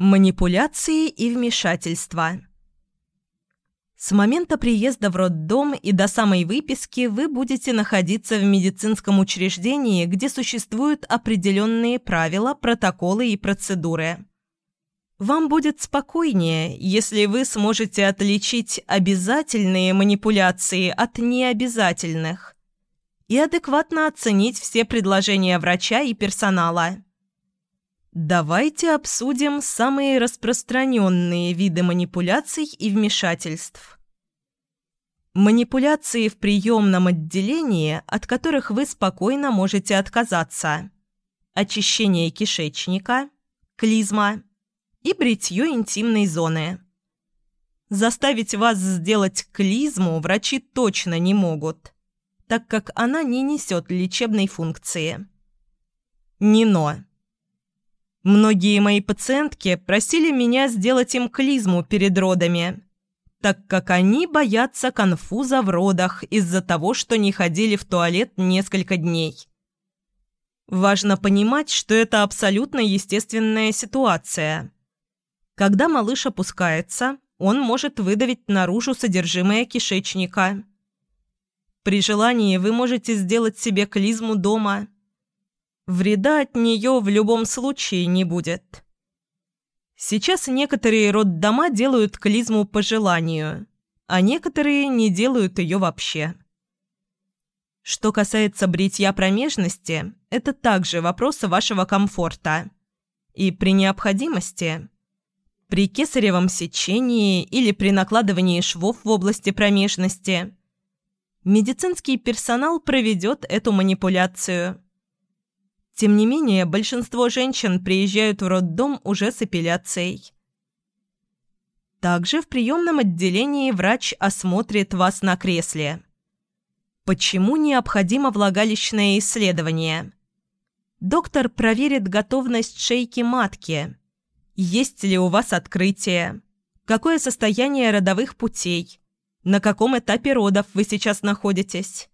Манипуляции и вмешательства. С момента приезда в роддом и до самой выписки вы будете находиться в медицинском учреждении, где существуют определенные правила, протоколы и процедуры. Вам будет спокойнее, если вы сможете отличить обязательные манипуляции от необязательных и адекватно оценить все предложения врача и персонала. Давайте обсудим самые распространенные виды манипуляций и вмешательств. Манипуляции в приемном отделении, от которых вы спокойно можете отказаться. Очищение кишечника, клизма и бритье интимной зоны. Заставить вас сделать клизму врачи точно не могут, так как она не несет лечебной функции. Нино. Многие мои пациентки просили меня сделать им клизму перед родами, так как они боятся конфуза в родах из-за того, что не ходили в туалет несколько дней. Важно понимать, что это абсолютно естественная ситуация. Когда малыш опускается, он может выдавить наружу содержимое кишечника. При желании вы можете сделать себе клизму дома – Вреда от нее в любом случае не будет. Сейчас некоторые роддома делают клизму по желанию, а некоторые не делают ее вообще. Что касается бритья промежности, это также вопрос вашего комфорта. И при необходимости, при кесаревом сечении или при накладывании швов в области промежности, медицинский персонал проведет эту манипуляцию – тем не менее, большинство женщин приезжают в роддом уже с эпиляцией. Также в приемном отделении врач осмотрит вас на кресле. Почему необходимо влагалищное исследование? Доктор проверит готовность шейки матки. Есть ли у вас открытие? Какое состояние родовых путей? На каком этапе родов вы сейчас находитесь?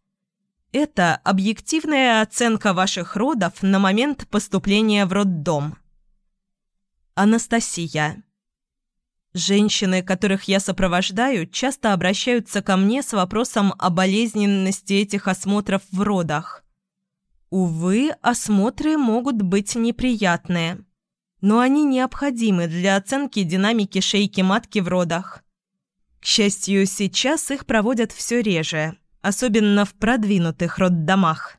Это объективная оценка ваших родов на момент поступления в роддом. Анастасия. Женщины, которых я сопровождаю, часто обращаются ко мне с вопросом о болезненности этих осмотров в родах. Увы, осмотры могут быть неприятные, но они необходимы для оценки динамики шейки матки в родах. К счастью, сейчас их проводят все реже – особенно в продвинутых роддомах.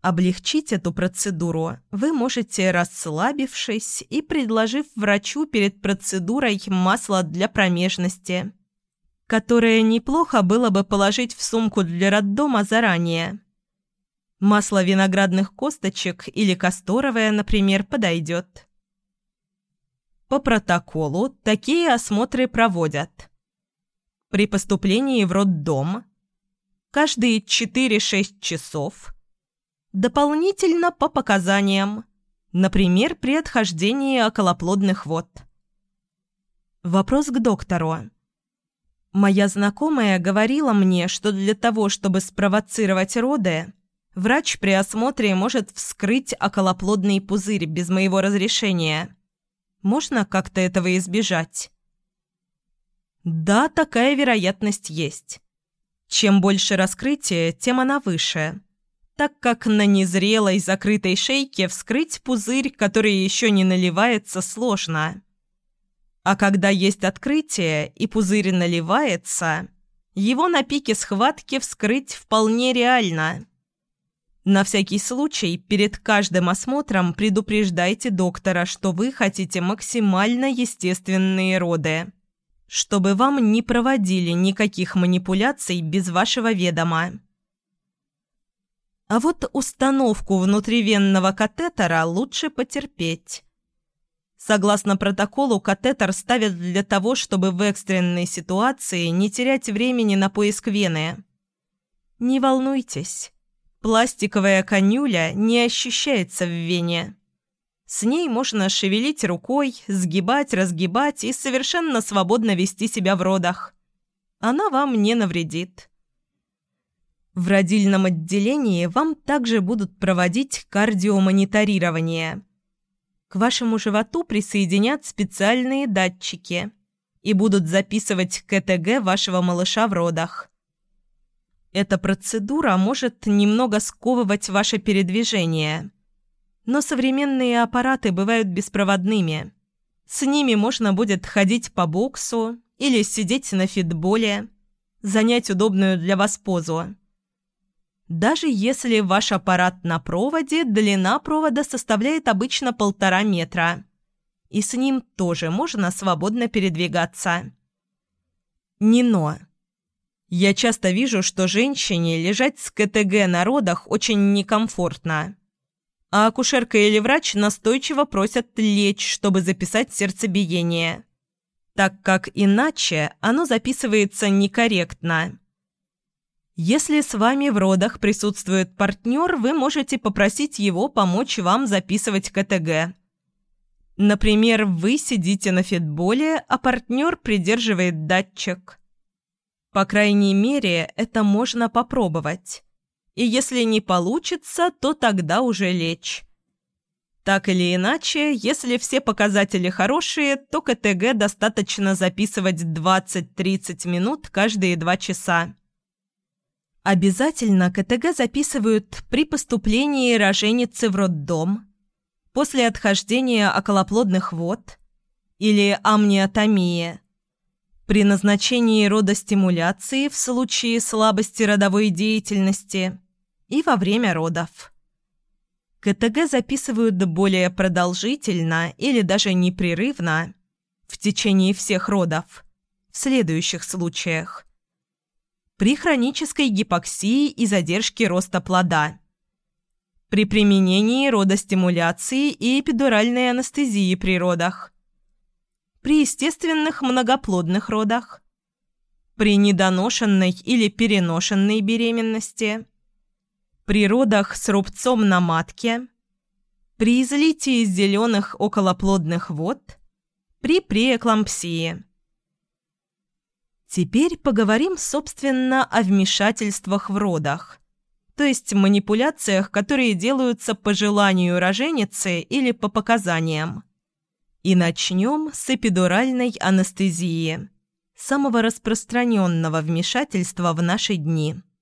Облегчить эту процедуру вы можете, расслабившись и предложив врачу перед процедурой масло для промежности, которое неплохо было бы положить в сумку для роддома заранее. Масло виноградных косточек или касторовое, например, подойдет. По протоколу такие осмотры проводят. При поступлении в роддом – каждые 4-6 часов. Дополнительно по показаниям, например, при отхождении околоплодных вод. Вопрос к доктору. Моя знакомая говорила мне, что для того, чтобы спровоцировать роды, врач при осмотре может вскрыть околоплодный пузырь без моего разрешения. Можно как-то этого избежать? Да, такая вероятность есть. Чем больше раскрытия, тем она выше, так как на незрелой закрытой шейке вскрыть пузырь, который еще не наливается, сложно. А когда есть открытие и пузырь наливается, его на пике схватки вскрыть вполне реально. На всякий случай перед каждым осмотром предупреждайте доктора, что вы хотите максимально естественные роды чтобы вам не проводили никаких манипуляций без вашего ведома. А вот установку внутривенного катетера лучше потерпеть. Согласно протоколу, катетер ставят для того, чтобы в экстренной ситуации не терять времени на поиск вены. Не волнуйтесь, пластиковая конюля не ощущается в вене. С ней можно шевелить рукой, сгибать, разгибать и совершенно свободно вести себя в родах. Она вам не навредит. В родильном отделении вам также будут проводить кардиомониторирование. К вашему животу присоединят специальные датчики и будут записывать КТГ вашего малыша в родах. Эта процедура может немного сковывать ваше передвижение, но современные аппараты бывают беспроводными. С ними можно будет ходить по боксу или сидеть на фитболе, занять удобную для вас позу. Даже если ваш аппарат на проводе, длина провода составляет обычно полтора метра. И с ним тоже можно свободно передвигаться. Нино. Я часто вижу, что женщине лежать с КТГ на родах очень некомфортно. А акушерка или врач настойчиво просят лечь, чтобы записать сердцебиение. Так как иначе оно записывается некорректно. Если с вами в родах присутствует партнер, вы можете попросить его помочь вам записывать КТГ. Например, вы сидите на фитболе, а партнер придерживает датчик. По крайней мере, это можно попробовать. И если не получится, то тогда уже лечь. Так или иначе, если все показатели хорошие, то КТГ достаточно записывать 20-30 минут каждые 2 часа. Обязательно КТГ записывают при поступлении роженицы в роддом, после отхождения околоплодных вод или амниотомии, при назначении родостимуляции в случае слабости родовой деятельности и во время родов. КТГ записывают более продолжительно или даже непрерывно в течение всех родов в следующих случаях – при хронической гипоксии и задержке роста плода, при применении родостимуляции и эпидуральной анестезии при родах, при естественных многоплодных родах, при недоношенной или переношенной беременности, при родах с рубцом на матке, при излитии зеленых околоплодных вод, при преэклампсии. Теперь поговорим, собственно, о вмешательствах в родах, то есть манипуляциях, которые делаются по желанию роженицы или по показаниям. И начнем с эпидуральной анестезии, самого распространенного вмешательства в наши дни –